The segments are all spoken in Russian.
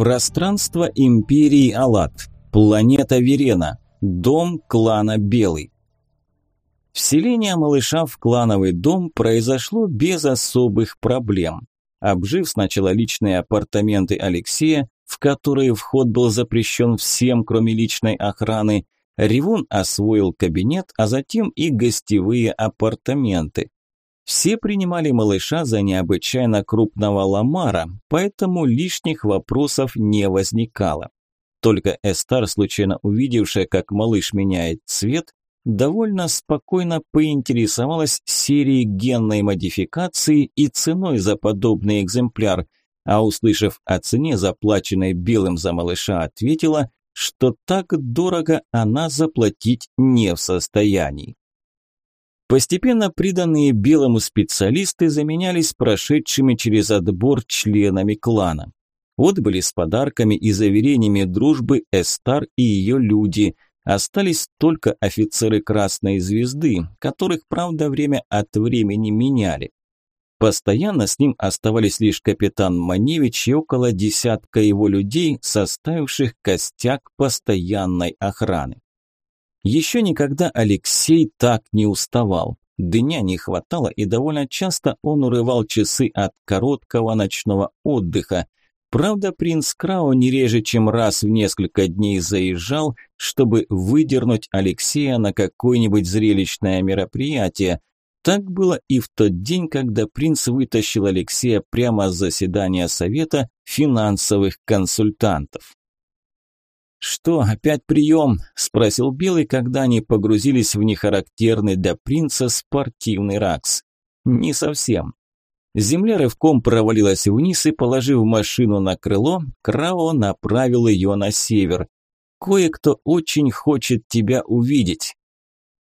Пространство Империи Алат. Планета Верена. Дом клана Белый. Вселение малыша в клановый дом произошло без особых проблем. Обжив сначала личные апартаменты Алексея, в которые вход был запрещен всем, кроме личной охраны, Ревун освоил кабинет, а затем и гостевые апартаменты. Все принимали малыша за необычайно крупного ламара, поэтому лишних вопросов не возникало. Только Эстар, случайно увидевшая, как малыш меняет цвет, довольно спокойно поинтересовалась серией генной модификации и ценой за подобный экземпляр, а услышав о цене, заплаченной белым за малыша, ответила, что так дорого она заплатить не в состоянии. Постепенно приданные белому специалисты заменялись прошедшими через отбор членами клана. Вот были с подарками и заверениями дружбы Эстар и ее люди – Остались только офицеры Красной Звезды, которых, правда, время от времени меняли. Постоянно с ним оставались лишь капитан Маневич и около десятка его людей, составивших костяк постоянной охраны. Еще никогда Алексей так не уставал. Дня не хватало, и довольно часто он урывал часы от короткого ночного отдыха – Правда, принц Крау не реже, чем раз в несколько дней заезжал, чтобы выдернуть Алексея на какое-нибудь зрелищное мероприятие. Так было и в тот день, когда принц вытащил Алексея прямо с заседания совета финансовых консультантов. «Что, опять прием?» – спросил Белый, когда они погрузились в нехарактерный для принца спортивный ракс. «Не совсем. Земля рывком провалилась вниз и, положив машину на крыло, Крао направил ее на север. «Кое-кто очень хочет тебя увидеть».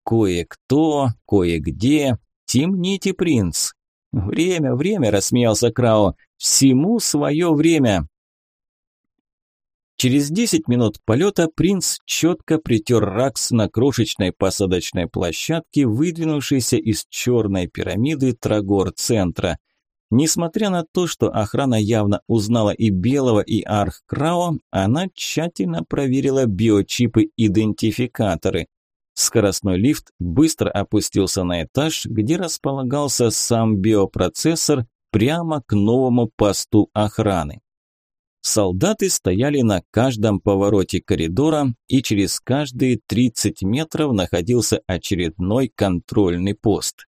«Кое-кто, кое-где. Темните, принц». «Время, время», – рассмеялся Крао. «Всему свое время». Через десять минут полета принц четко притер ракс на крошечной посадочной площадке, выдвинувшейся из черной пирамиды Трагор-центра. Несмотря на то, что охрана явно узнала и Белого, и Архкрао, она тщательно проверила биочипы-идентификаторы. Скоростной лифт быстро опустился на этаж, где располагался сам биопроцессор прямо к новому посту охраны. Солдаты стояли на каждом повороте коридора, и через каждые 30 метров находился очередной контрольный пост.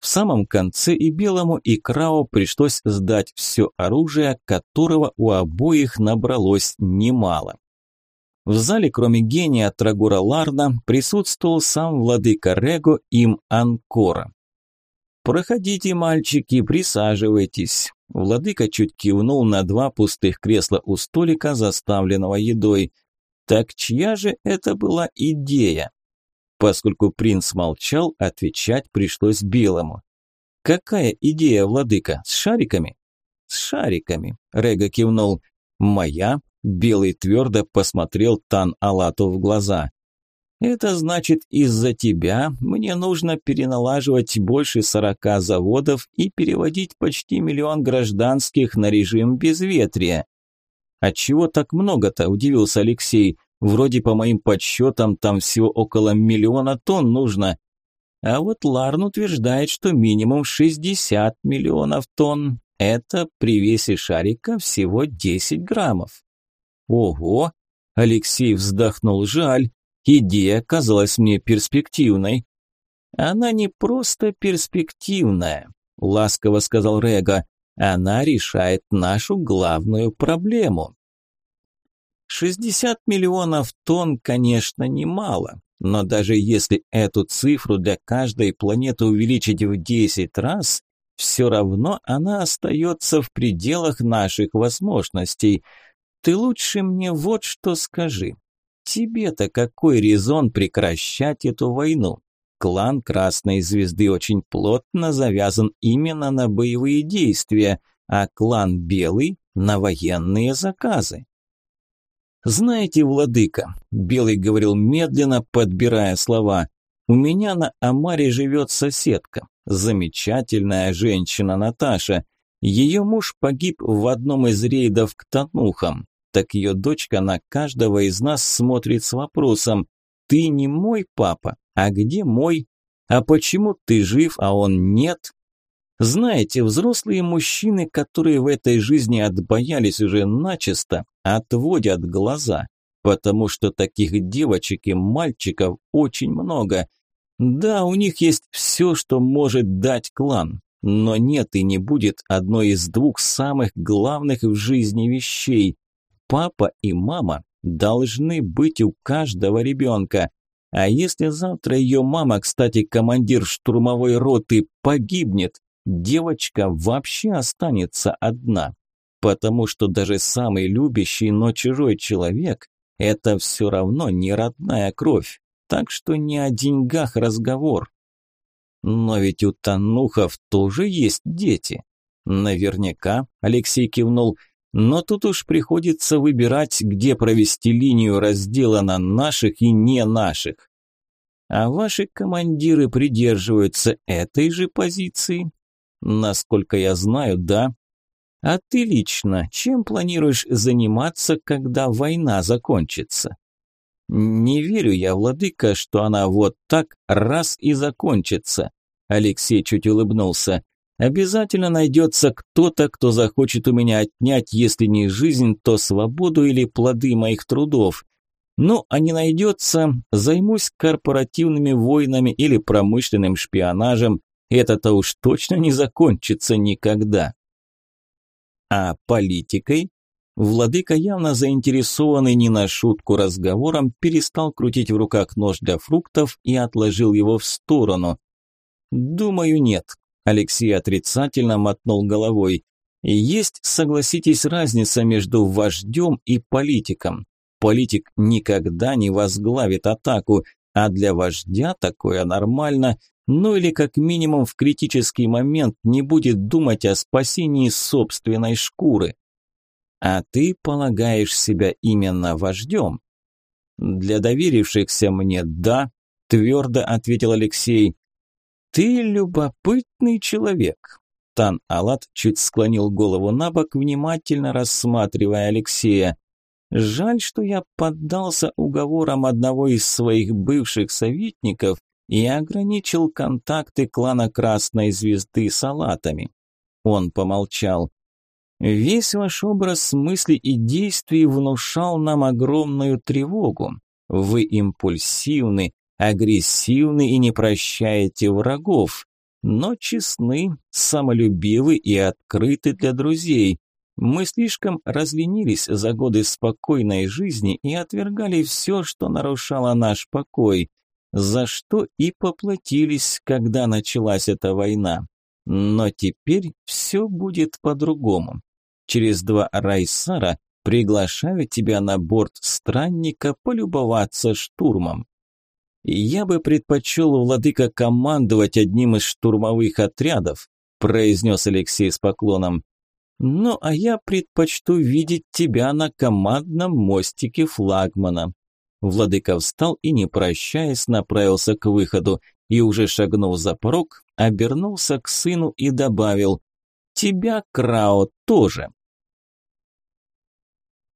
В самом конце и Белому, и Крао пришлось сдать все оружие, которого у обоих набралось немало. В зале, кроме гения Трагура Ларна, присутствовал сам владыка Рего им Анкора. «Проходите, мальчики, присаживайтесь». Владыка чуть кивнул на два пустых кресла у столика, заставленного едой. «Так чья же это была идея?» Поскольку принц молчал, отвечать пришлось Белому. «Какая идея, владыка? С шариками?» «С шариками», – Рега кивнул. «Моя?» – Белый твердо посмотрел Тан Алату в глаза. «Это значит, из-за тебя мне нужно переналаживать больше сорока заводов и переводить почти миллион гражданских на режим безветрия». «Отчего так много-то?» – удивился Алексей. Вроде по моим подсчетам там всего около миллиона тонн нужно. А вот Ларн утверждает, что минимум 60 миллионов тонн. Это при весе шарика всего 10 граммов. Ого! Алексей вздохнул, жаль. Идея казалась мне перспективной. Она не просто перспективная, ласково сказал Рега. Она решает нашу главную проблему. 60 миллионов тонн, конечно, немало, но даже если эту цифру для каждой планеты увеличить в 10 раз, все равно она остается в пределах наших возможностей. Ты лучше мне вот что скажи. Тебе-то какой резон прекращать эту войну? Клан Красной Звезды очень плотно завязан именно на боевые действия, а клан Белый – на военные заказы. «Знаете, владыка», – Белый говорил медленно, подбирая слова, – «у меня на Амаре живет соседка, замечательная женщина Наташа. Ее муж погиб в одном из рейдов к Танухам. Так ее дочка на каждого из нас смотрит с вопросом «Ты не мой папа, а где мой? А почему ты жив, а он нет?» Знаете, взрослые мужчины, которые в этой жизни отбоялись уже начисто, отводят глаза, потому что таких девочек и мальчиков очень много. Да, у них есть все, что может дать клан, но нет и не будет одной из двух самых главных в жизни вещей. Папа и мама должны быть у каждого ребенка. А если завтра ее мама, кстати, командир штурмовой роты, погибнет, девочка вообще останется одна. Потому что даже самый любящий, но чужой человек – это все равно не родная кровь. Так что не о деньгах разговор. Но ведь у Танухов тоже есть дети. Наверняка, Алексей кивнул, но тут уж приходится выбирать, где провести линию раздела на наших и не наших. А ваши командиры придерживаются этой же позиции? Насколько я знаю, да. А ты лично чем планируешь заниматься, когда война закончится? Не верю я, владыка, что она вот так раз и закончится. Алексей чуть улыбнулся. Обязательно найдется кто-то, кто захочет у меня отнять, если не жизнь, то свободу или плоды моих трудов. Ну, а не найдется, займусь корпоративными войнами или промышленным шпионажем, это-то уж точно не закончится никогда. А политикой? Владыка, явно заинтересованный не на шутку разговором, перестал крутить в руках нож для фруктов и отложил его в сторону. «Думаю, нет», – Алексей отрицательно мотнул головой. «Есть, согласитесь, разница между вождем и политиком. Политик никогда не возглавит атаку, а для вождя такое нормально, ну или как минимум в критический момент не будет думать о спасении собственной шкуры. А ты полагаешь себя именно вождем? Для доверившихся мне да, твердо ответил Алексей. Ты любопытный человек. Тан Алат чуть склонил голову на бок, внимательно рассматривая Алексея. Жаль, что я поддался уговорам одного из своих бывших советников и ограничил контакты клана Красной Звезды салатами. Он помолчал. Весь ваш образ мысли и действий внушал нам огромную тревогу. Вы импульсивны, агрессивны и не прощаете врагов, но честны, самолюбивы и открыты для друзей. Мы слишком разленились за годы спокойной жизни и отвергали все, что нарушало наш покой за что и поплатились, когда началась эта война. Но теперь все будет по-другому. Через два райсара приглашаю тебя на борт странника полюбоваться штурмом. Я бы предпочел, владыка, командовать одним из штурмовых отрядов, произнес Алексей с поклоном. Ну, а я предпочту видеть тебя на командном мостике флагмана. Владыка встал и, не прощаясь, направился к выходу и, уже шагнув за порог, обернулся к сыну и добавил «Тебя, Крао, тоже».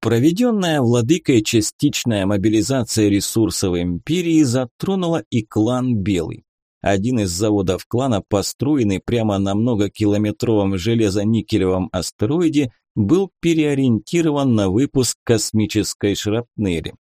Проведенная владыкой частичная мобилизация ресурсов империи затронула и клан Белый. Один из заводов клана, построенный прямо на многокилометровом железоникелевом астероиде, был переориентирован на выпуск космической шрапнели.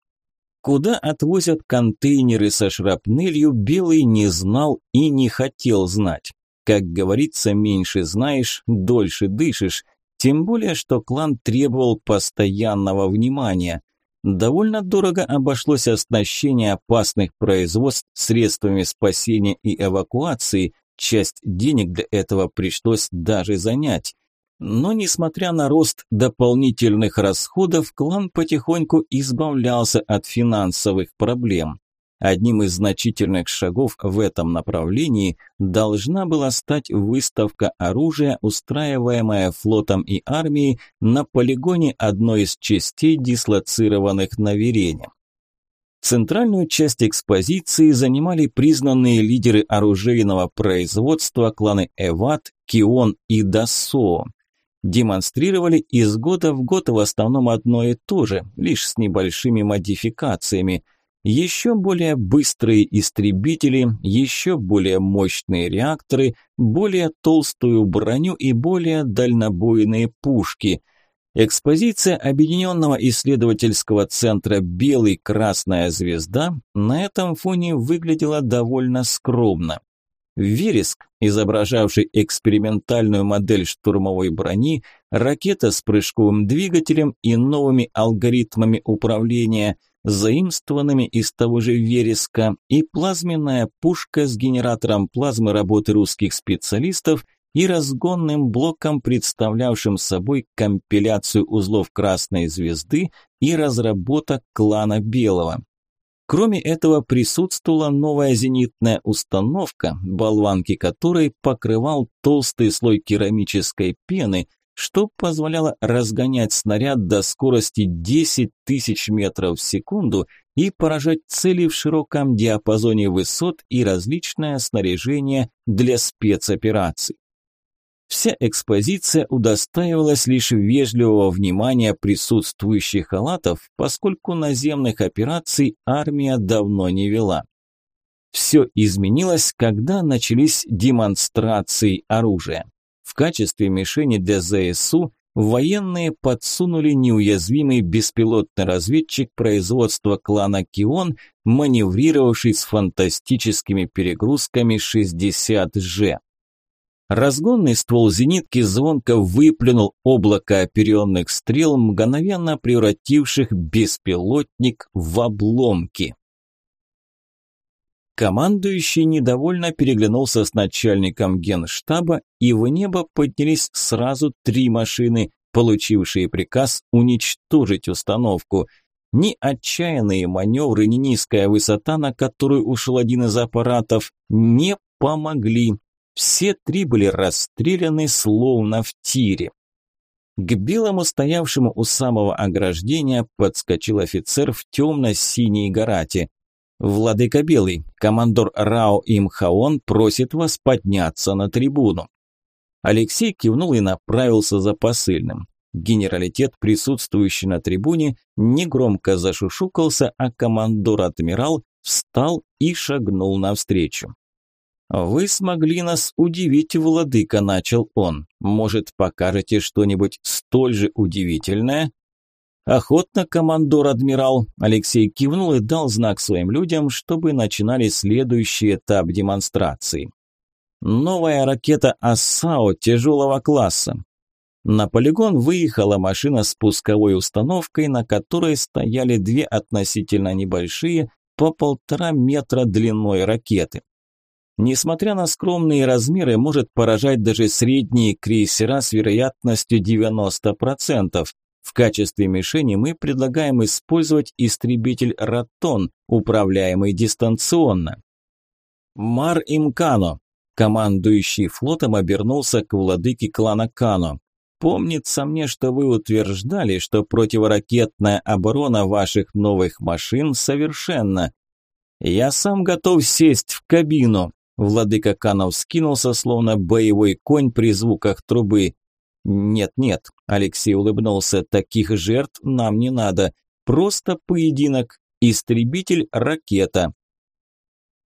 Куда отвозят контейнеры со шрапнелью, Белый не знал и не хотел знать. Как говорится, меньше знаешь, дольше дышишь. Тем более, что клан требовал постоянного внимания. Довольно дорого обошлось оснащение опасных производств средствами спасения и эвакуации. Часть денег для этого пришлось даже занять. Но, несмотря на рост дополнительных расходов, клан потихоньку избавлялся от финансовых проблем. Одним из значительных шагов в этом направлении должна была стать выставка оружия, устраиваемая флотом и армией на полигоне одной из частей, дислоцированных на Верене. Центральную часть экспозиции занимали признанные лидеры оружейного производства кланы Эват, Кион и Дасо. демонстрировали из года в год в основном одно и то же, лишь с небольшими модификациями. Еще более быстрые истребители, еще более мощные реакторы, более толстую броню и более дальнобойные пушки. Экспозиция Объединенного исследовательского центра «Белый Красная Звезда» на этом фоне выглядела довольно скромно. Вереск, изображавший экспериментальную модель штурмовой брони, ракета с прыжковым двигателем и новыми алгоритмами управления, заимствованными из того же вереска, и плазменная пушка с генератором плазмы работы русских специалистов и разгонным блоком, представлявшим собой компиляцию узлов Красной Звезды и разработок клана Белого. Кроме этого присутствовала новая зенитная установка, болванки которой покрывал толстый слой керамической пены, что позволяло разгонять снаряд до скорости 10 тысяч метров в секунду и поражать цели в широком диапазоне высот и различное снаряжение для спецопераций. Вся экспозиция удостаивалась лишь вежливого внимания присутствующих халатов, поскольку наземных операций армия давно не вела. Все изменилось, когда начались демонстрации оружия. В качестве мишени для ЗСУ военные подсунули неуязвимый беспилотный разведчик производства клана Кион, маневрировавший с фантастическими перегрузками 60G. Разгонный ствол зенитки звонко выплюнул облако оперенных стрел, мгновенно превративших беспилотник в обломки. Командующий недовольно переглянулся с начальником генштаба, и в небо поднялись сразу три машины, получившие приказ уничтожить установку. Ни отчаянные маневры, ни низкая высота, на которую ушел один из аппаратов, не помогли. Все три были расстреляны словно в тире. К белому, стоявшему у самого ограждения, подскочил офицер в темно-синей гарате. «Владыка Белый, командор Рао Имхаон просит вас подняться на трибуну». Алексей кивнул и направился за посыльным. Генералитет, присутствующий на трибуне, негромко зашушукался, а командор-адмирал встал и шагнул навстречу. «Вы смогли нас удивить, владыка», – начал он. «Может, покажете что-нибудь столь же удивительное?» «Охотно, командор-адмирал», – Алексей кивнул и дал знак своим людям, чтобы начинали следующий этап демонстрации. Новая ракета «Ассао» тяжелого класса. На полигон выехала машина с пусковой установкой, на которой стояли две относительно небольшие, по полтора метра длиной ракеты несмотря на скромные размеры, может поражать даже средние крейсера с вероятностью 90%. В качестве мишени мы предлагаем использовать истребитель «Ратон», управляемый дистанционно. Мар Имкано, командующий флотом, обернулся к владыке клана Кано. Помнится мне, что вы утверждали, что противоракетная оборона ваших новых машин совершенна. Я сам готов сесть в кабину, Владыка Канов скинулся, словно боевой конь при звуках трубы. «Нет-нет», – Алексей улыбнулся, – «таких жертв нам не надо. Просто поединок. Истребитель-ракета».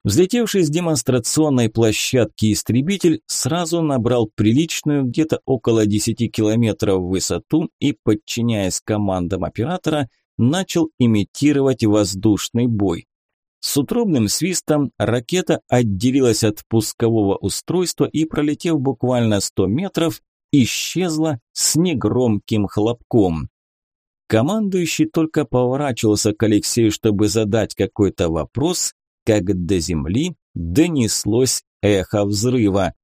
Взлетевший с демонстрационной площадки истребитель сразу набрал приличную где-то около 10 километров высоту и, подчиняясь командам оператора, начал имитировать воздушный бой. С утробным свистом ракета отделилась от пускового устройства и, пролетев буквально 100 метров, исчезла с негромким хлопком. Командующий только поворачивался к Алексею, чтобы задать какой-то вопрос, как до земли донеслось эхо взрыва.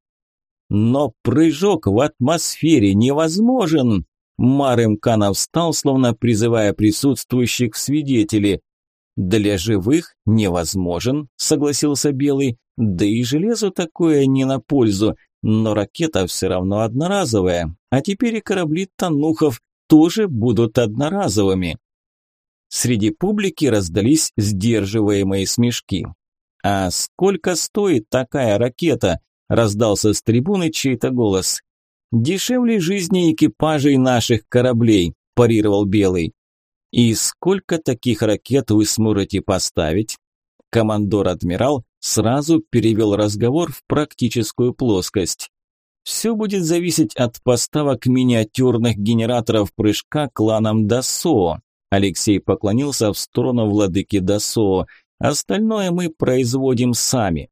«Но прыжок в атмосфере невозможен!» Марым Канов встал, словно призывая присутствующих в свидетели. «Для живых невозможен», – согласился Белый. «Да и железу такое не на пользу, но ракета все равно одноразовая, а теперь и корабли Танухов тоже будут одноразовыми». Среди публики раздались сдерживаемые смешки. «А сколько стоит такая ракета?» – раздался с трибуны чей-то голос. Дешевле жизни экипажей наших кораблей, парировал Белый. И сколько таких ракет вы сможете поставить? Командор-адмирал сразу перевел разговор в практическую плоскость. Все будет зависеть от поставок миниатюрных генераторов прыжка кланом Дасо. Алексей поклонился в сторону владыки Дасо. Остальное мы производим сами.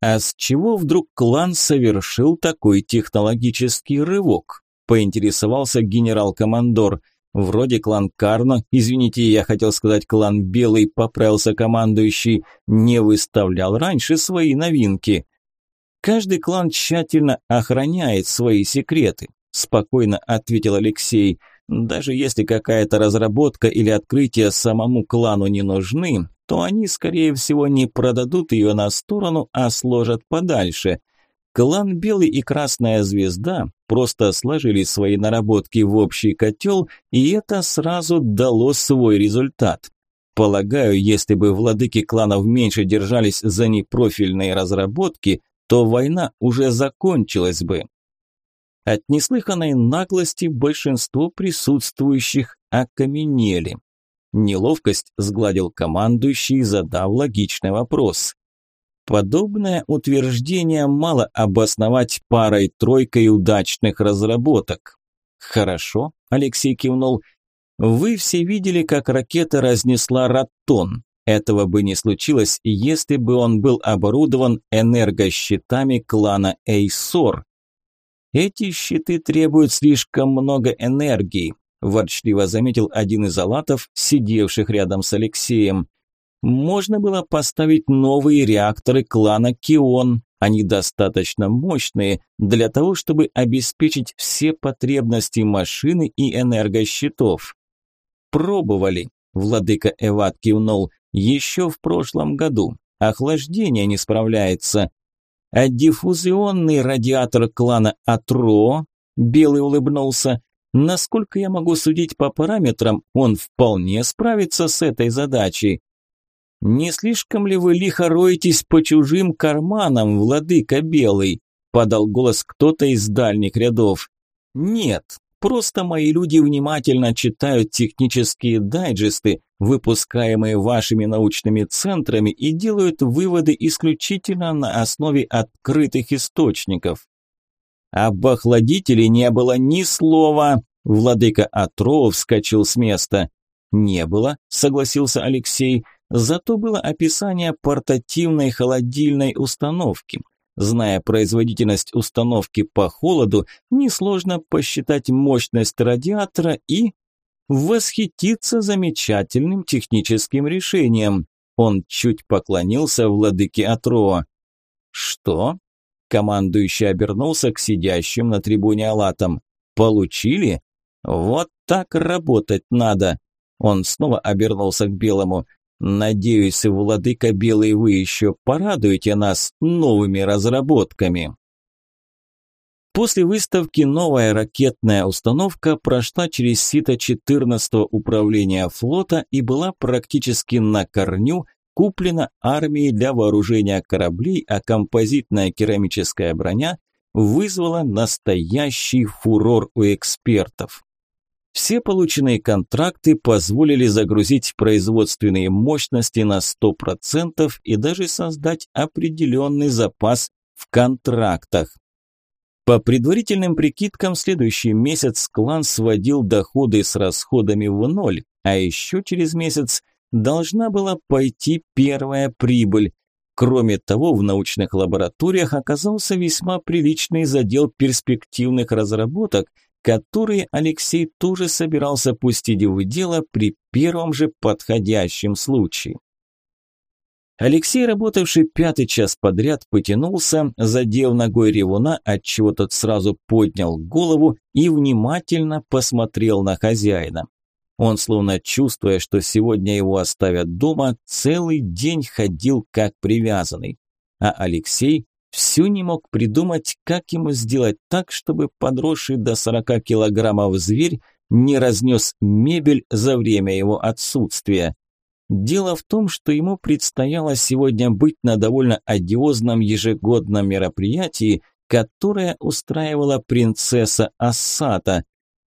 А с чего вдруг клан совершил такой технологический рывок? Поинтересовался генерал-командор. Вроде клан Карно, извините, я хотел сказать клан Белый, поправился командующий, не выставлял раньше свои новинки. Каждый клан тщательно охраняет свои секреты, спокойно ответил Алексей. Даже если какая-то разработка или открытие самому клану не нужны, то они, скорее всего, не продадут ее на сторону, а сложат подальше. Клан Белый и Красная Звезда просто сложили свои наработки в общий котел, и это сразу дало свой результат. Полагаю, если бы владыки кланов меньше держались за непрофильные разработки, то война уже закончилась бы. От неслыханной наглости большинство присутствующих окаменели. Неловкость сгладил командующий, задав логичный вопрос. Подобное утверждение мало обосновать парой-тройкой удачных разработок. Хорошо, Алексей кивнул. Вы все видели, как ракета разнесла Раттон. Этого бы не случилось, если бы он был оборудован энергощитами клана Эйсор. Эти щиты требуют слишком много энергии, ворчливо заметил один из алатов, сидевших рядом с Алексеем. Можно было поставить новые реакторы клана Кион. Они достаточно мощные для того, чтобы обеспечить все потребности машины и энергощитов. Пробовали, владыка Эват кивнул. Еще в прошлом году. Охлаждение не справляется. А диффузионный радиатор клана Атро, Белый улыбнулся, насколько я могу судить по параметрам, он вполне справится с этой задачей. Не слишком ли вы лихо роетесь по чужим карманам, владыка Белый? Подал голос кто-то из дальних рядов. Нет, Просто мои люди внимательно читают технические дайджесты, выпускаемые вашими научными центрами, и делают выводы исключительно на основе открытых источников. Об охладителе не было ни слова. Владыка Атроу вскочил с места. «Не было», – согласился Алексей, – «зато было описание портативной холодильной установки. Зная производительность установки по холоду, несложно посчитать мощность радиатора и восхититься замечательным техническим решением. Он чуть поклонился владыке Атроа. «Что?» Командующий обернулся к сидящим на трибуне Алатам. «Получили? Вот так работать надо!» Он снова обернулся к Белому. Надеюсь, владыка Белый, вы еще порадуете нас новыми разработками. После выставки новая ракетная установка прошла через сито 14-го управления флота и была практически на корню куплена армией для вооружения кораблей, а композитная керамическая броня вызвала настоящий фурор у экспертов. Все полученные контракты позволили загрузить производственные мощности на 100% и даже создать определенный запас в контрактах. По предварительным прикидкам, следующий месяц клан сводил доходы с расходами в ноль, а еще через месяц должна была пойти первая прибыль. Кроме того, в научных лабораториях оказался весьма приличный задел перспективных разработок, которые Алексей тоже собирался пустить в дело при первом же подходящем случае. Алексей, работавший пятый час подряд, потянулся, задев ногой ревуна, отчего тот сразу поднял голову и внимательно посмотрел на хозяина. Он, словно чувствуя, что сегодня его оставят дома, целый день ходил как привязанный. А Алексей все не мог придумать, как ему сделать так, чтобы подросший до 40 килограммов зверь не разнес мебель за время его отсутствия. Дело в том, что ему предстояло сегодня быть на довольно одиозном ежегодном мероприятии, которое устраивала принцесса Ассата.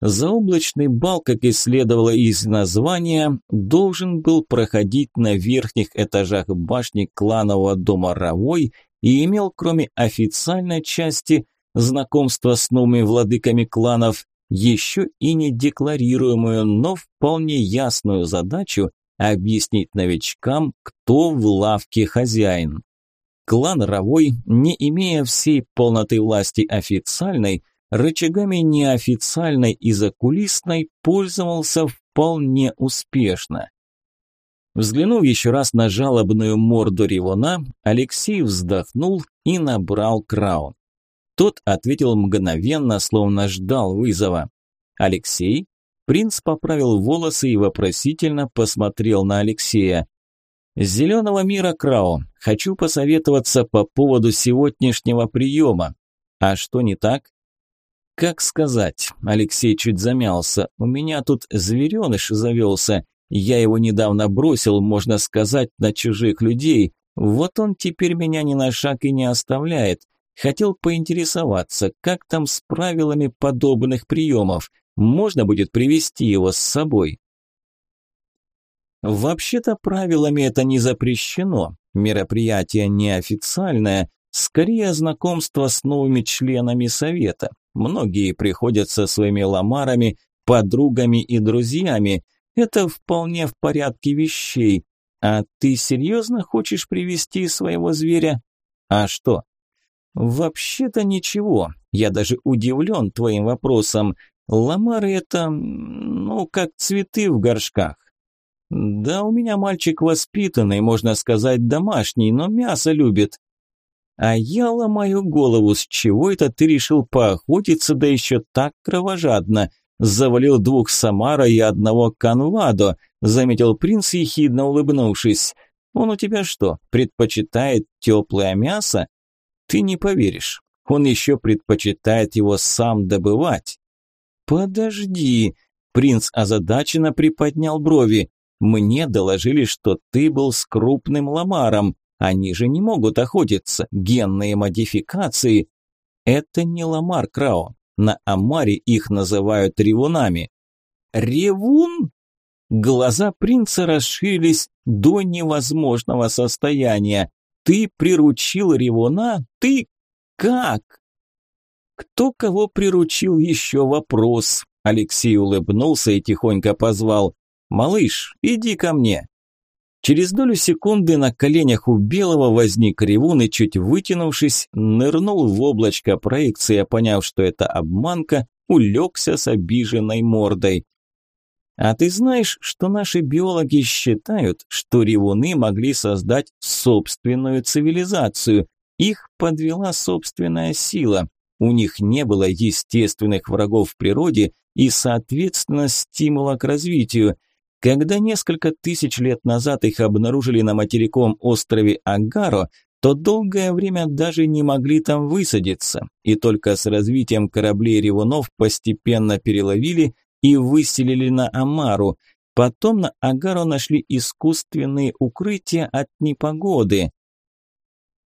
Заоблачный бал, как и следовало из названия, должен был проходить на верхних этажах башни кланового дома Равой и имел, кроме официальной части, знакомства с новыми владыками кланов, еще и недекларируемую, но вполне ясную задачу объяснить новичкам, кто в лавке хозяин. Клан Равой, не имея всей полноты власти официальной, рычагами неофициальной и закулисной пользовался вполне успешно. Взглянув еще раз на жалобную морду Ревона, Алексей вздохнул и набрал краун. Тот ответил мгновенно, словно ждал вызова. «Алексей?» Принц поправил волосы и вопросительно посмотрел на Алексея. «Зеленого мира, Крау, хочу посоветоваться по поводу сегодняшнего приема. А что не так?» «Как сказать?» – Алексей чуть замялся. «У меня тут звереныш завелся. Я его недавно бросил, можно сказать, на чужих людей. Вот он теперь меня ни на шаг и не оставляет. Хотел поинтересоваться, как там с правилами подобных приемов. Можно будет привести его с собой. Вообще-то правилами это не запрещено. Мероприятие неофициальное, скорее знакомство с новыми членами совета. Многие приходят со своими ламарами, подругами и друзьями. Это вполне в порядке вещей. А ты серьезно хочешь привести своего зверя? А что? «Вообще-то ничего. Я даже удивлен твоим вопросом. Ламары это, ну, как цветы в горшках. Да, у меня мальчик воспитанный, можно сказать, домашний, но мясо любит. А я ломаю голову, с чего это ты решил поохотиться, да еще так кровожадно? Завалил двух Самара и одного Канвадо, заметил принц, ехидно улыбнувшись. Он у тебя что, предпочитает теплое мясо? Ты не поверишь, он еще предпочитает его сам добывать. Подожди, принц озадаченно приподнял брови. Мне доложили, что ты был с крупным ламаром. Они же не могут охотиться. Генные модификации. Это не ламар, Крао. На Амаре их называют ревунами. Ревун? Глаза принца расширились до невозможного состояния. Ты приручил ревуна? Ты как? Кто кого приручил еще вопрос? Алексей улыбнулся и тихонько позвал. «Малыш, иди ко мне». Через долю секунды на коленях у Белого возник ревун и, чуть вытянувшись, нырнул в облачко проекции, поняв, что это обманка, улегся с обиженной мордой. А ты знаешь, что наши биологи считают, что ревуны могли создать собственную цивилизацию? Их подвела собственная сила. У них не было естественных врагов в природе и, соответственно, стимула к развитию. Когда несколько тысяч лет назад их обнаружили на материком острове Агаро, то долгое время даже не могли там высадиться, и только с развитием кораблей ревунов постепенно переловили и выселили на Амару. Потом на Агару нашли искусственные укрытия от непогоды.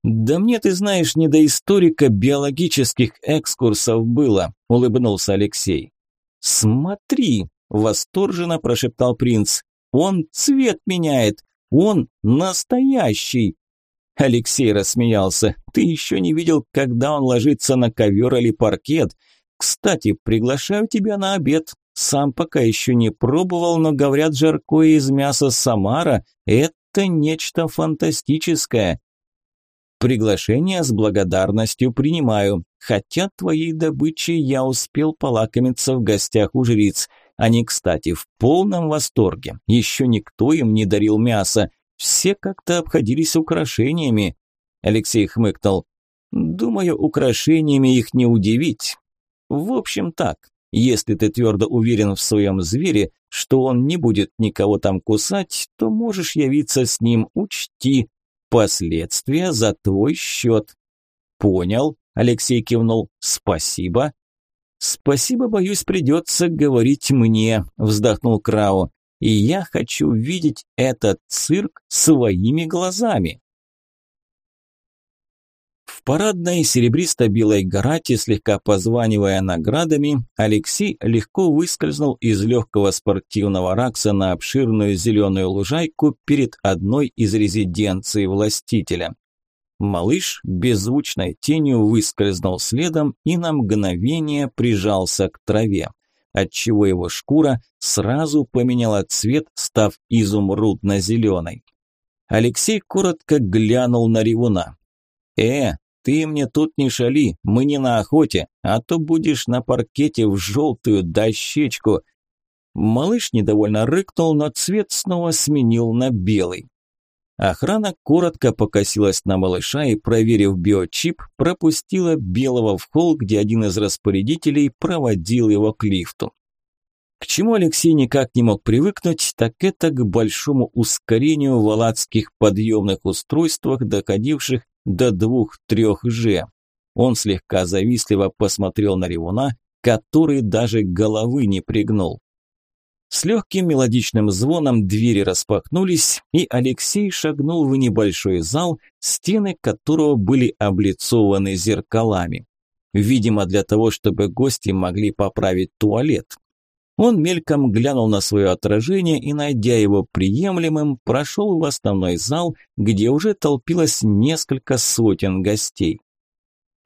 «Да мне, ты знаешь, не до историка биологических экскурсов было», – улыбнулся Алексей. «Смотри», – восторженно прошептал принц, – «он цвет меняет, он настоящий». Алексей рассмеялся. «Ты еще не видел, когда он ложится на ковер или паркет. Кстати, приглашаю тебя на обед. Сам пока еще не пробовал, но говорят, жаркое из мяса Самара – это нечто фантастическое. Приглашение с благодарностью принимаю, хотя твоей добычей я успел полакомиться в гостях у жриц. Они, кстати, в полном восторге. Еще никто им не дарил мясо. Все как-то обходились украшениями. Алексей хмыкнул. Думаю, украшениями их не удивить. В общем так, если ты твердо уверен в своем звере, что он не будет никого там кусать, то можешь явиться с ним, учти. Последствия за твой счет. Понял, Алексей кивнул. Спасибо. Спасибо, боюсь, придется говорить мне, вздохнул Крау. И я хочу видеть этот цирк своими глазами. парадной серебристо-белой гарате, слегка позванивая наградами, Алексей легко выскользнул из легкого спортивного ракса на обширную зеленую лужайку перед одной из резиденций властителя. Малыш беззвучной тенью выскользнул следом и на мгновение прижался к траве, отчего его шкура сразу поменяла цвет, став изумрудно-зеленой. Алексей коротко глянул на ревуна. «Э, ты мне тут не шали, мы не на охоте, а то будешь на паркете в желтую дощечку». Малыш недовольно рыкнул, но цвет снова сменил на белый. Охрана коротко покосилась на малыша и, проверив биочип, пропустила Белого в холл, где один из распорядителей проводил его к лифту. К чему Алексей никак не мог привыкнуть, так это к большому ускорению в аладских подъемных устройствах, доходивших до двух-трех же. Он слегка завистливо посмотрел на ревуна, который даже головы не пригнул. С легким мелодичным звоном двери распахнулись, и Алексей шагнул в небольшой зал, стены которого были облицованы зеркалами. Видимо, для того, чтобы гости могли поправить туалет. Он мельком глянул на свое отражение и, найдя его приемлемым, прошел в основной зал, где уже толпилось несколько сотен гостей.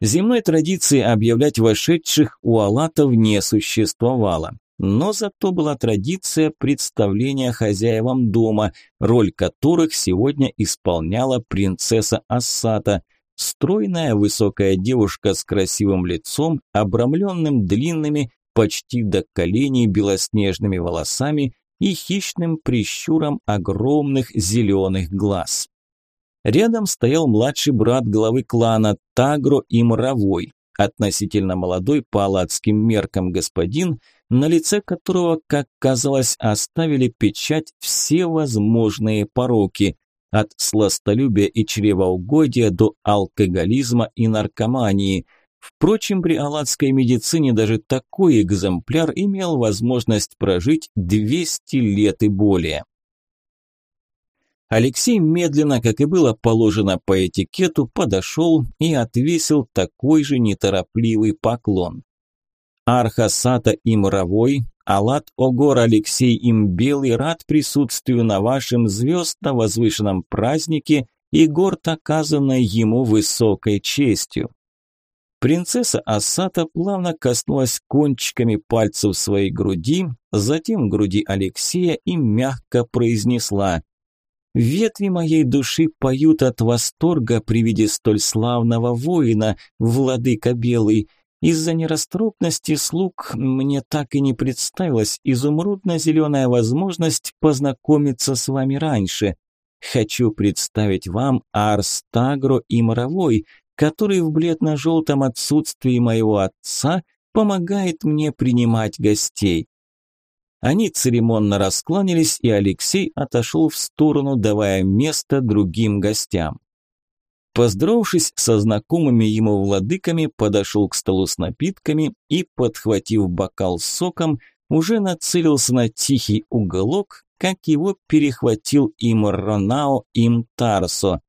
Земной традиции объявлять вошедших у Алатов не существовало. Но зато была традиция представления хозяевам дома, роль которых сегодня исполняла принцесса Ассата, стройная высокая девушка с красивым лицом, обрамленным длинными, почти до коленей белоснежными волосами и хищным прищуром огромных зеленых глаз. Рядом стоял младший брат главы клана Тагро и Мровой, относительно молодой по аладским меркам господин, на лице которого, как казалось, оставили печать все возможные пороки, от сластолюбия и чревоугодия до алкоголизма и наркомании. Впрочем, при аладской медицине даже такой экземпляр имел возможность прожить 200 лет и более. Алексей медленно, как и было положено по этикету, подошел и отвесил такой же неторопливый поклон. Архасата им Равой, Алат Огор Алексей им Белый рад присутствию на вашем звездно-возвышенном празднике и горд оказанной ему высокой честью. Принцесса Асата плавно коснулась кончиками пальцев своей груди, затем груди Алексея и мягко произнесла «Ветви моей души поют от восторга при виде столь славного воина, владыка Белый, из-за нерасторопности слуг мне так и не представилась изумрудно-зеленая возможность познакомиться с вами раньше. Хочу представить вам Арстагро и Моровой, который в бледно-желтом отсутствии моего отца помогает мне принимать гостей. Они церемонно раскланялись, и Алексей отошел в сторону, давая место другим гостям. Поздоровавшись со знакомыми ему владыками, подошел к столу с напитками и, подхватив бокал с соком, уже нацелился на тихий уголок, как его перехватил им Ронао им Тарсо.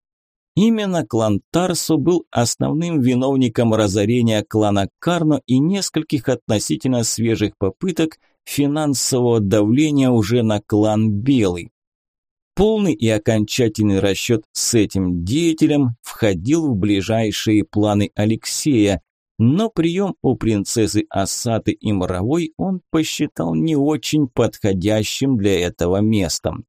Именно клан Тарсо был основным виновником разорения клана Карно и нескольких относительно свежих попыток финансового давления уже на клан Белый. Полный и окончательный расчет с этим деятелем входил в ближайшие планы Алексея, но прием у принцессы Асаты и Моровой он посчитал не очень подходящим для этого местом.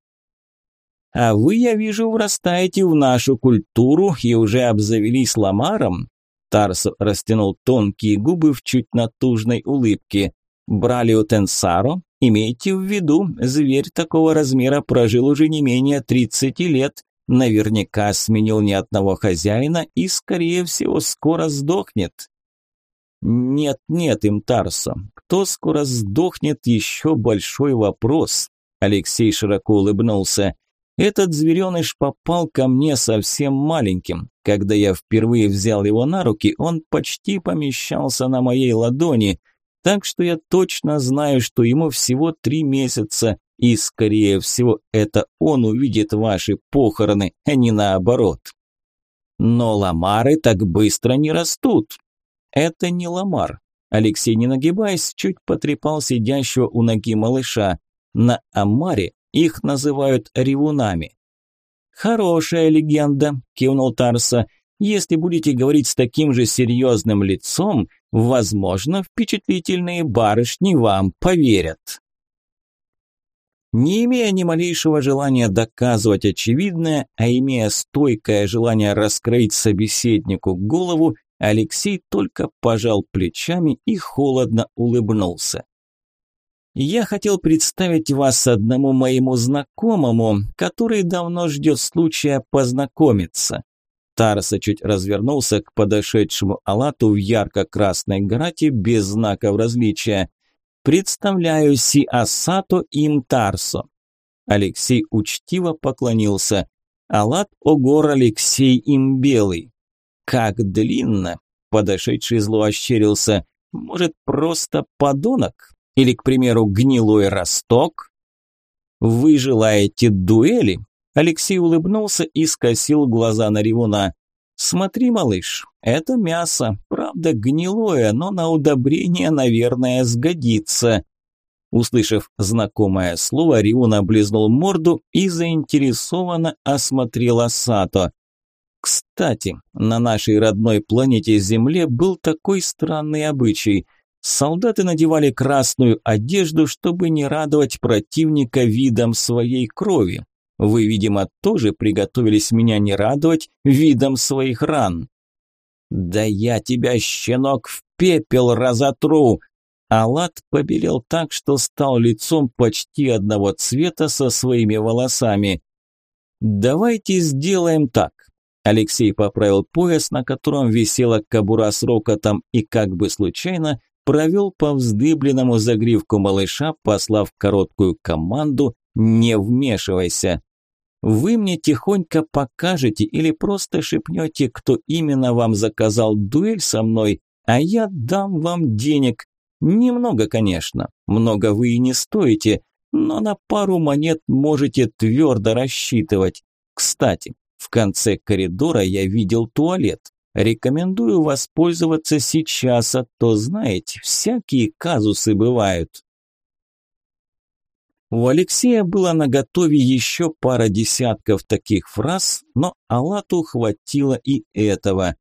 «А вы, я вижу, врастаете в нашу культуру и уже обзавелись ламаром?» Тарс растянул тонкие губы в чуть натужной улыбке. «Брали у Тенсаро? Имейте в виду, зверь такого размера прожил уже не менее 30 лет, наверняка сменил ни одного хозяина и, скорее всего, скоро сдохнет. Нет, нет, им Тарсо, кто скоро сдохнет, еще большой вопрос. Алексей широко улыбнулся. Этот звереныш попал ко мне совсем маленьким. Когда я впервые взял его на руки, он почти помещался на моей ладони – так что я точно знаю, что ему всего три месяца, и, скорее всего, это он увидит ваши похороны, а не наоборот. Но ламары так быстро не растут. Это не ламар. Алексей, не нагибаясь, чуть потрепал сидящего у ноги малыша. На Амаре их называют ревунами. «Хорошая легенда», – кивнул Тарса. «Если будете говорить с таким же серьезным лицом, возможно, впечатлительные барышни вам поверят». Не имея ни малейшего желания доказывать очевидное, а имея стойкое желание раскрыть собеседнику голову, Алексей только пожал плечами и холодно улыбнулся. «Я хотел представить вас одному моему знакомому, который давно ждет случая познакомиться». Тарса чуть развернулся к подошедшему Алату в ярко-красной грате без знаков различия. Представляю Си Асато им Тарсо. Алексей учтиво поклонился. Алат Огор Алексей им Белый. Как длинно! Подошедший зло ощерился. Может, просто подонок? Или, к примеру, гнилой росток? Вы желаете дуэли? Алексей улыбнулся и скосил глаза на ревуна. «Смотри, малыш, это мясо, правда гнилое, но на удобрение, наверное, сгодится». Услышав знакомое слово, Риун облизнул морду и заинтересованно осмотрел Асато. Кстати, на нашей родной планете Земле был такой странный обычай. Солдаты надевали красную одежду, чтобы не радовать противника видом своей крови. Вы, видимо, тоже приготовились меня не радовать видом своих ран. Да я тебя, щенок, в пепел разотру. Алат побелел так, что стал лицом почти одного цвета со своими волосами. Давайте сделаем так. Алексей поправил пояс, на котором висела кобура с рокотом, и как бы случайно провел по вздыбленному загривку малыша, послав короткую команду «Не вмешивайся». Вы мне тихонько покажете или просто шепнете, кто именно вам заказал дуэль со мной, а я дам вам денег. Немного, конечно, много вы и не стоите, но на пару монет можете твердо рассчитывать. Кстати, в конце коридора я видел туалет. Рекомендую воспользоваться сейчас, а то, знаете, всякие казусы бывают. У Алексея было наготове еще пара десятков таких фраз, но Алату хватило и этого.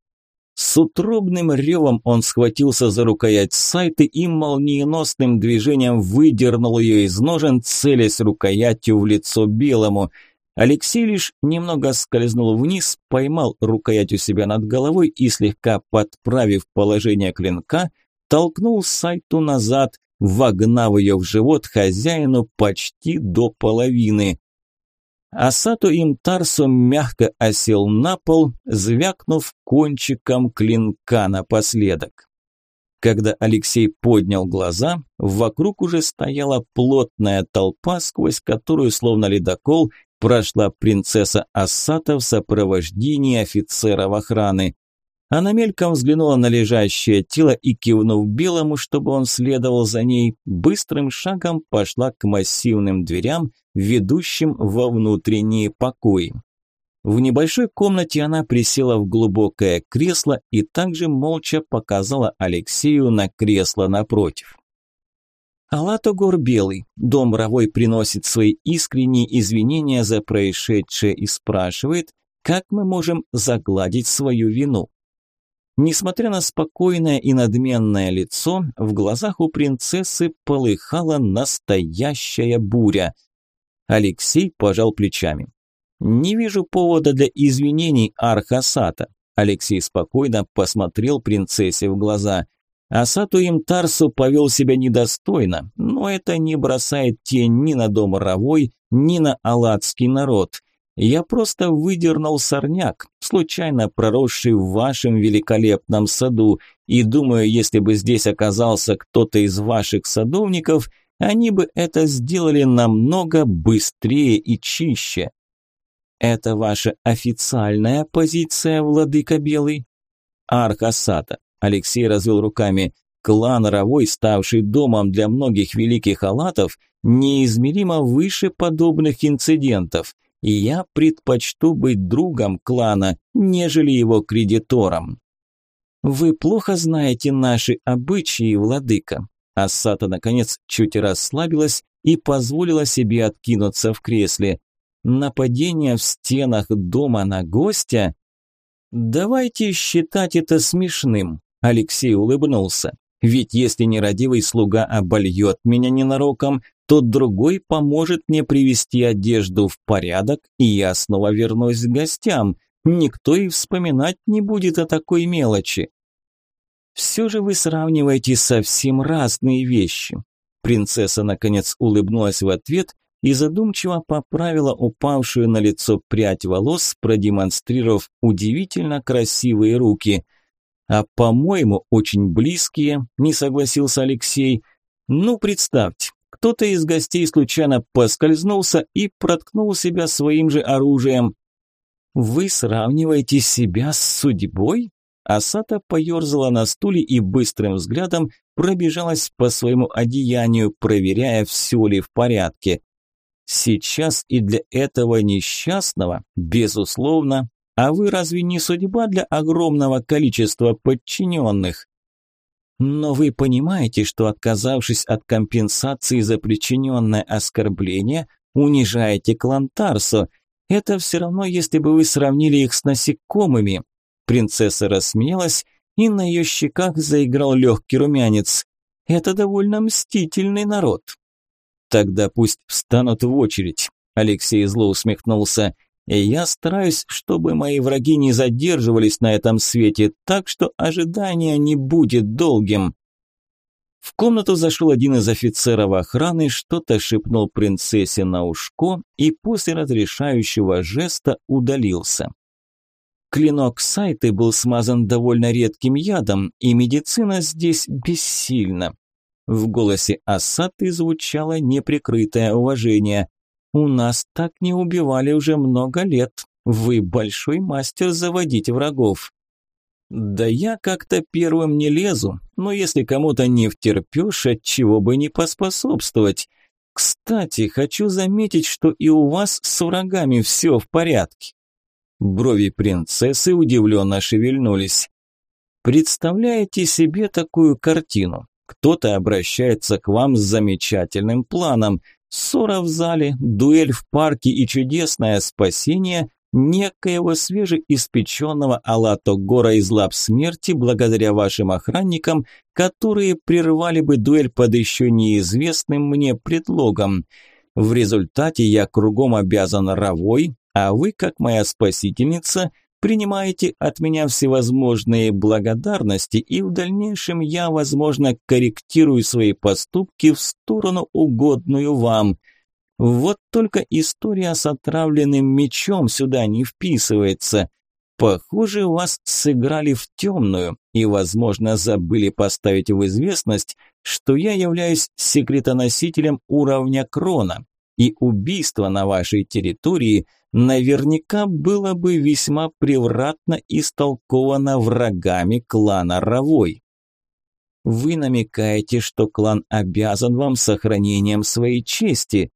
С утробным ревом он схватился за рукоять сайты и молниеносным движением выдернул ее из ножен, целясь рукоятью в лицо белому. Алексей лишь немного скользнул вниз, поймал рукоять у себя над головой и, слегка подправив положение клинка, толкнул сайту назад, вогнав ее в живот хозяину почти до половины. Асато Тарсо мягко осел на пол, звякнув кончиком клинка напоследок. Когда Алексей поднял глаза, вокруг уже стояла плотная толпа, сквозь которую, словно ледокол, прошла принцесса Асата в сопровождении офицеров охраны. Она мельком взглянула на лежащее тело и, кивнув белому, чтобы он следовал за ней, быстрым шагом пошла к массивным дверям, ведущим во внутренние покои. В небольшой комнате она присела в глубокое кресло и также молча показала Алексею на кресло напротив. Алатогор Белый, дом Ровой приносит свои искренние извинения за происшедшее и спрашивает, как мы можем загладить свою вину. Несмотря на спокойное и надменное лицо, в глазах у принцессы полыхала настоящая буря. Алексей пожал плечами. «Не вижу повода для извинений Архасата». Алексей спокойно посмотрел принцессе в глаза. Асату им Тарсу повел себя недостойно, но это не бросает тень ни на дом Ровой, ни на аладский народ. Я просто выдернул сорняк, случайно проросший в вашем великолепном саду, и думаю, если бы здесь оказался кто-то из ваших садовников, они бы это сделали намного быстрее и чище. Это ваша официальная позиция, владыка Белый? Архасата. Алексей развел руками. Клан Ровой, ставший домом для многих великих алатов, неизмеримо выше подобных инцидентов. Я предпочту быть другом клана, нежели его кредитором. Вы плохо знаете наши обычаи, владыка. Асата, наконец, чуть расслабилась и позволила себе откинуться в кресле. Нападение в стенах дома на гостя? Давайте считать это смешным, Алексей улыбнулся. Ведь если нерадивый слуга обольет меня ненароком, то другой поможет мне привести одежду в порядок, и я снова вернусь к гостям. Никто и вспоминать не будет о такой мелочи. Все же вы сравниваете совсем разные вещи. Принцесса наконец улыбнулась в ответ и задумчиво поправила упавшую на лицо прядь волос, продемонстрировав удивительно красивые руки. А по-моему, очень близкие, не согласился Алексей. Ну, представьте, кто-то из гостей случайно поскользнулся и проткнул себя своим же оружием. Вы сравниваете себя с судьбой? Асата поерзала на стуле и быстрым взглядом пробежалась по своему одеянию, проверяя, все ли в порядке. Сейчас и для этого несчастного, безусловно, а вы разве не судьба для огромного количества подчиненных? Но вы понимаете, что отказавшись от компенсации за причиненное оскорбление, унижаете клан Тарсо. Это все равно, если бы вы сравнили их с насекомыми. Принцесса рассмеялась, и на ее щеках заиграл легкий румянец. Это довольно мстительный народ. Тогда пусть встанут в очередь. Алексей зло усмехнулся. И я стараюсь, чтобы мои враги не задерживались на этом свете, так что ожидание не будет долгим. В комнату зашел один из офицеров охраны, что-то шепнул принцессе на ушко и после разрешающего жеста удалился. Клинок Сайты был смазан довольно редким ядом, и медицина здесь бессильна. В голосе Асаты звучало неприкрытое уважение. «У нас так не убивали уже много лет. Вы большой мастер заводить врагов». «Да я как-то первым не лезу, но если кому-то не втерпешь, от чего бы не поспособствовать. Кстати, хочу заметить, что и у вас с врагами все в порядке». Брови принцессы удивленно шевельнулись. Представляете себе такую картину? Кто-то обращается к вам с замечательным планом. Ссора в зале, дуэль в парке и чудесное спасение некоего свежеиспеченного Алато-Гора из лап смерти благодаря вашим охранникам, которые прервали бы дуэль под еще неизвестным мне предлогом. В результате я кругом обязан Равой, а вы, как моя спасительница, принимаете от меня всевозможные благодарности, и в дальнейшем я, возможно, корректирую свои поступки в сторону угодную вам. Вот только история с отравленным мечом сюда не вписывается. Похоже, вас сыграли в темную и, возможно, забыли поставить в известность, что я являюсь секретоносителем уровня крона, и убийство на вашей территории – наверняка было бы весьма превратно истолковано врагами клана Равой. Вы намекаете, что клан обязан вам сохранением своей чести.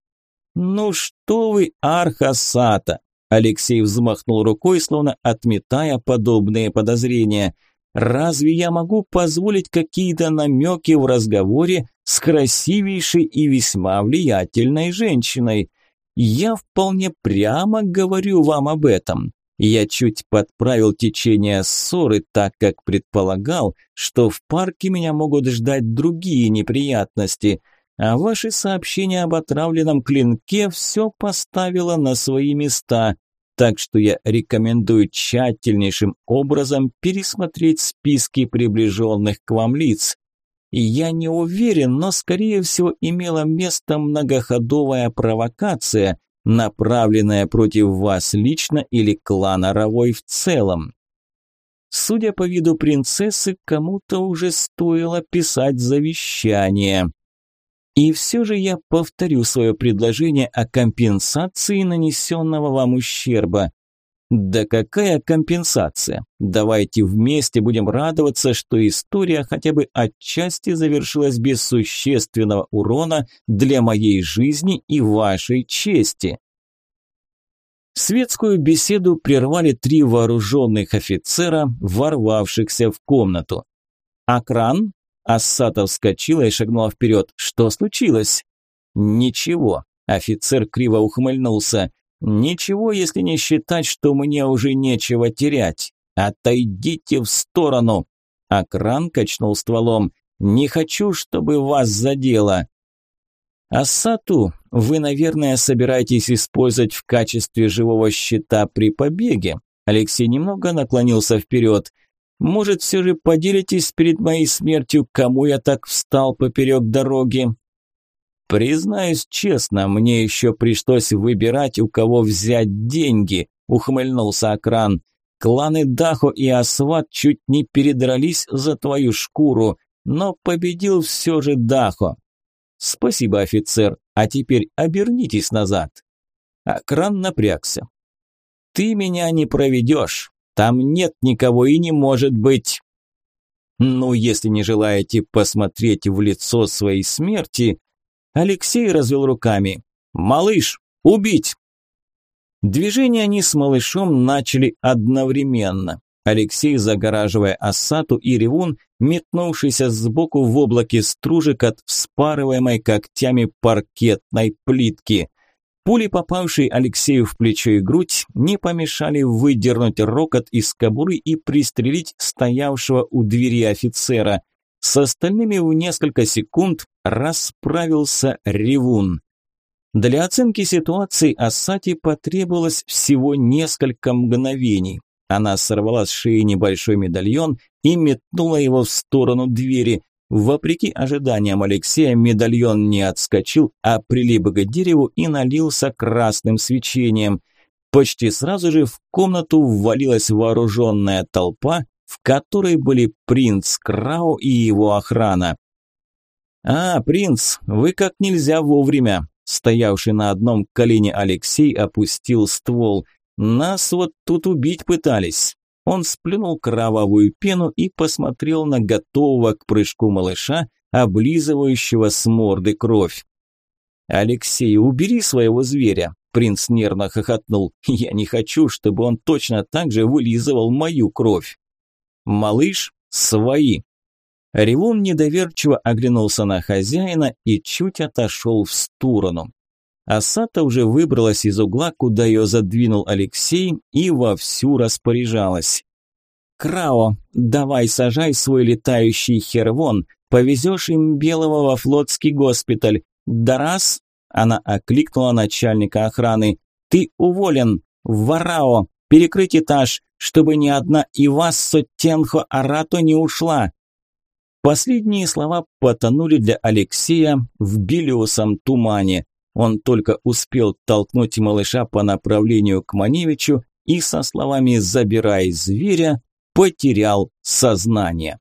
Ну что вы, Архасата? Алексей взмахнул рукой, словно отметая подобные подозрения. Разве я могу позволить какие-то намеки в разговоре с красивейшей и весьма влиятельной женщиной? Я вполне прямо говорю вам об этом. Я чуть подправил течение ссоры, так как предполагал, что в парке меня могут ждать другие неприятности, а ваши сообщения об отравленном клинке все поставило на свои места, так что я рекомендую тщательнейшим образом пересмотреть списки приближенных к вам лиц. Я не уверен, но скорее всего имела место многоходовая провокация, направленная против вас лично или клана Ровой в целом. Судя по виду принцессы, кому-то уже стоило писать завещание. И все же я повторю свое предложение о компенсации нанесенного вам ущерба. Да какая компенсация? Давайте вместе будем радоваться, что история хотя бы отчасти завершилась без существенного урона для моей жизни и вашей чести. Светскую беседу прервали три вооруженных офицера, ворвавшихся в комнату. «Акран?» Ассатов вскочила и шагнула вперед. «Что случилось?» «Ничего», – офицер криво ухмыльнулся. «Ничего, если не считать, что мне уже нечего терять. Отойдите в сторону!» Акран качнул стволом. «Не хочу, чтобы вас задело!» «Ассату вы, наверное, собираетесь использовать в качестве живого щита при побеге?» Алексей немного наклонился вперед. «Может, все же поделитесь перед моей смертью, кому я так встал поперек дороги?» «Признаюсь честно, мне еще пришлось выбирать, у кого взять деньги», – ухмыльнулся Акран. «Кланы Дахо и Асват чуть не передрались за твою шкуру, но победил все же Дахо. «Спасибо, офицер, а теперь обернитесь назад». Акран напрягся. «Ты меня не проведешь, там нет никого и не может быть». «Ну, если не желаете посмотреть в лицо своей смерти...» Алексей развел руками. «Малыш, убить!» Движение они с малышом начали одновременно. Алексей, загораживая Асату и Ревун, метнувшийся сбоку в облаке стружек от вспарываемой когтями паркетной плитки. Пули, попавшие Алексею в плечо и грудь, не помешали выдернуть рокот из кобуры и пристрелить стоявшего у двери офицера. С остальными в несколько секунд расправился Ревун. Для оценки ситуации Асати потребовалось всего несколько мгновений. Она сорвала с шеи небольшой медальон и метнула его в сторону двери. Вопреки ожиданиям Алексея, медальон не отскочил, а прилип к дереву и налился красным свечением. Почти сразу же в комнату ввалилась вооруженная толпа, в которой были принц Крау и его охрана. «А, принц, вы как нельзя вовремя!» Стоявший на одном колене Алексей опустил ствол – нас вот тут убить пытались. Он сплюнул кровавую пену и посмотрел на готового к прыжку малыша, облизывающего с морды кровь. «Алексей, убери своего зверя!» Принц нервно хохотнул. «Я не хочу, чтобы он точно так же вылизывал мою кровь!» «Малыш, свои!» Ревун недоверчиво оглянулся на хозяина и чуть отошел в сторону. Асата уже выбралась из угла, куда ее задвинул Алексей, и вовсю распоряжалась. «Крао, давай сажай свой летающий хервон, повезешь им белого во флотский госпиталь. Да раз!» Она окликнула начальника охраны. «Ты уволен! Варао! Перекрыть этаж, чтобы ни одна Ивассо Тенхо Арато не ушла!» Последние слова потонули для Алексея в белесом тумане. Он только успел толкнуть малыша по направлению к Маневичу и со словами «забирай зверя» потерял сознание.